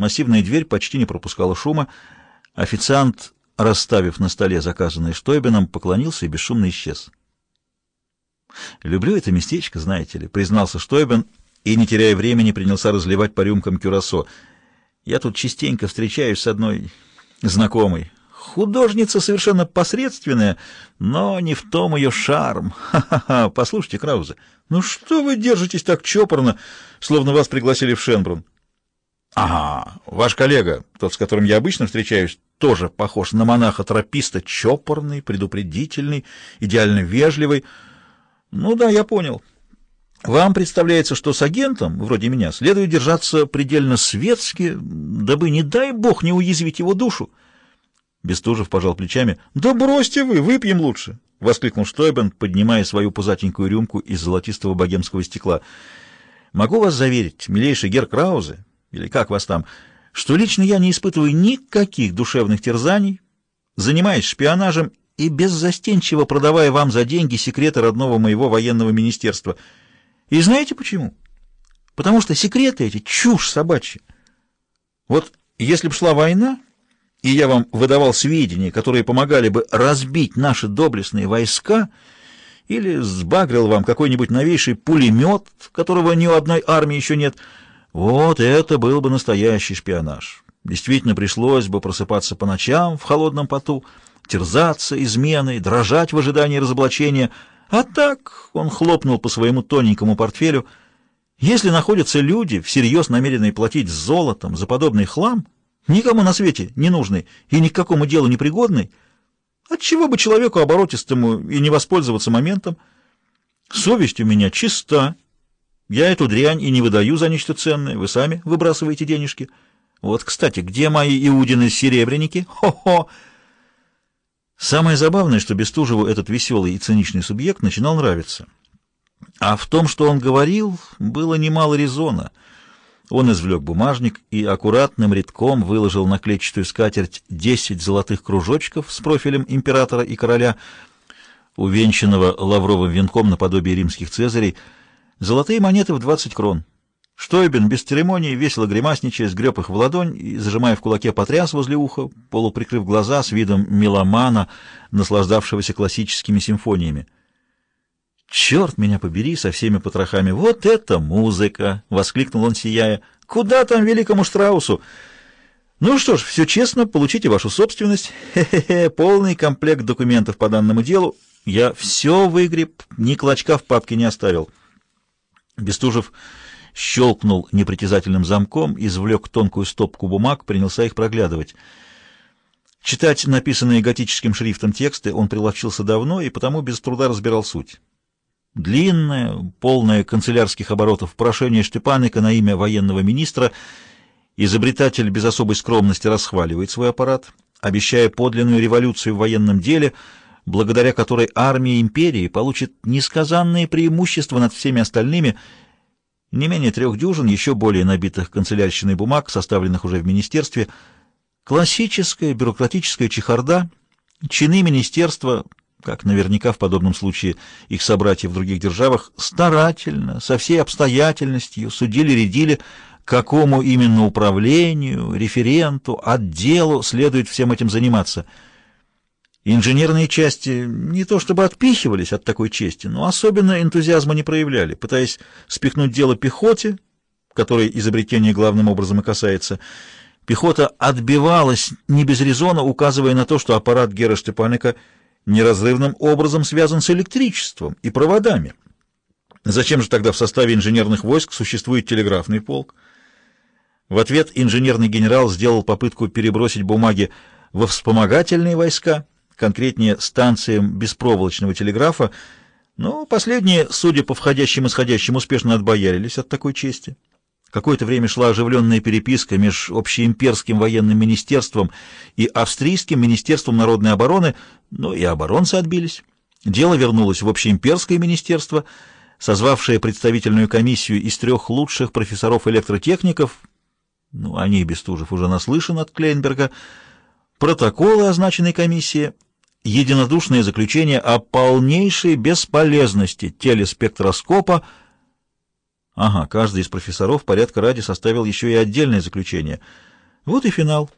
Массивная дверь почти не пропускала шума. Официант, расставив на столе заказанное Штойбеном, поклонился и бесшумно исчез. «Люблю это местечко, знаете ли», — признался Штойбен и, не теряя времени, принялся разливать по рюмкам кюрасо. «Я тут частенько встречаюсь с одной знакомой. Художница совершенно посредственная, но не в том ее шарм. Ха-ха-ха! Послушайте, Краузе, ну что вы держитесь так чопорно, словно вас пригласили в Шенбрун?» «Ага, ваш коллега, тот, с которым я обычно встречаюсь, тоже похож на монаха-трописта, чопорный, предупредительный, идеально вежливый». Ну да, я понял. Вам представляется, что с агентом, вроде меня, следует держаться предельно светски, дабы, не дай бог, не уязвить его душу. Бестужев пожал плечами. «Да бросьте вы, выпьем лучше!» — воскликнул Штойбен, поднимая свою пузатенькую рюмку из золотистого богемского стекла. «Могу вас заверить, милейший Гер или как вас там, что лично я не испытываю никаких душевных терзаний, занимаясь шпионажем и беззастенчиво продавая вам за деньги секреты родного моего военного министерства. И знаете почему? Потому что секреты эти — чушь собачья. Вот если б шла война, и я вам выдавал сведения, которые помогали бы разбить наши доблестные войска, или сбагрил вам какой-нибудь новейший пулемет, которого ни у одной армии еще нет, вот это был бы настоящий шпионаж. Действительно пришлось бы просыпаться по ночам в холодном поту, терзаться изменой, дрожать в ожидании разоблачения. А так он хлопнул по своему тоненькому портфелю. Если находятся люди, всерьез намеренные платить золотом за подобный хлам, никому на свете не нужный и ни к какому делу не пригодный, отчего бы человеку оборотистому и не воспользоваться моментом? Совесть у меня чиста. Я эту дрянь и не выдаю за нечто ценное. Вы сами выбрасываете денежки. Вот, кстати, где мои иудины-серебряники? Хо-хо! Самое забавное, что Бестужеву этот веселый и циничный субъект начинал нравиться. А в том, что он говорил, было немало резона. Он извлек бумажник и аккуратным рядком выложил на клетчатую скатерть десять золотых кружочков с профилем императора и короля, увенчанного лавровым венком наподобие римских цезарей, золотые монеты в двадцать крон. Штойбен без церемонии, весело гримасничая, сгреб их в ладонь и, зажимая в кулаке, потряс возле уха, полуприкрыв глаза с видом меломана, наслаждавшегося классическими симфониями. «Черт меня побери со всеми потрохами! Вот это музыка!» — воскликнул он, сияя. «Куда там великому Штраусу? Ну что ж, все честно, получите вашу собственность. Хе-хе-хе, полный комплект документов по данному делу. Я все выгреб, ни клочка в папке не оставил». Бестужев щелкнул непритязательным замком, извлек тонкую стопку бумаг, принялся их проглядывать. Читать написанные готическим шрифтом тексты он приловчился давно и потому без труда разбирал суть. Длинное, полное канцелярских оборотов прошение Штепаника на имя военного министра изобретатель без особой скромности расхваливает свой аппарат, обещая подлинную революцию в военном деле, благодаря которой армия империи получит несказанные преимущества над всеми остальными – не менее трех дюжин, еще более набитых канцелярщиной бумаг, составленных уже в министерстве, классическая бюрократическая чехарда, чины министерства, как наверняка в подобном случае их собратья в других державах, старательно, со всей обстоятельностью судили-редили, какому именно управлению, референту, отделу следует всем этим заниматься – Инженерные части не то чтобы отпихивались от такой чести, но особенно энтузиазма не проявляли, пытаясь спихнуть дело пехоте, которой изобретение главным образом и касается. Пехота отбивалась не без резона, указывая на то, что аппарат Гера Штепаника неразрывным образом связан с электричеством и проводами. Зачем же тогда в составе инженерных войск существует телеграфный полк? В ответ инженерный генерал сделал попытку перебросить бумаги во вспомогательные войска, конкретнее станциям беспроволочного телеграфа, но последние, судя по входящим и исходящим, успешно отбоярились от такой чести. Какое-то время шла оживленная переписка между общеимперским военным министерством и австрийским министерством народной обороны, но и оборонцы отбились. Дело вернулось в общеимперское министерство, созвавшее представительную комиссию из трех лучших профессоров-электротехников, ну, они, Бестужев, уже наслышан от Клейнберга, протоколы означенной комиссии — единодушное заключение о полнейшей бесполезности телеспектроскопа. Ага, каждый из профессоров порядка ради составил еще и отдельное заключение — Вот и финал.